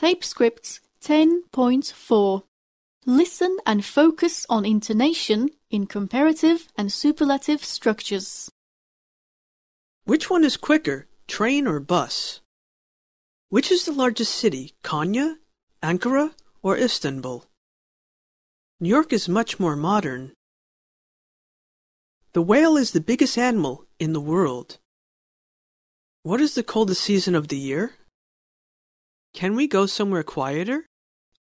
Tape Script 10.4 Listen and focus on intonation in comparative and superlative structures. Which one is quicker, train or bus? Which is the largest city, Konya, Ankara, or Istanbul? New York is much more modern. The whale is the biggest animal in the world. What is the coldest season of the year? Can we go somewhere quieter?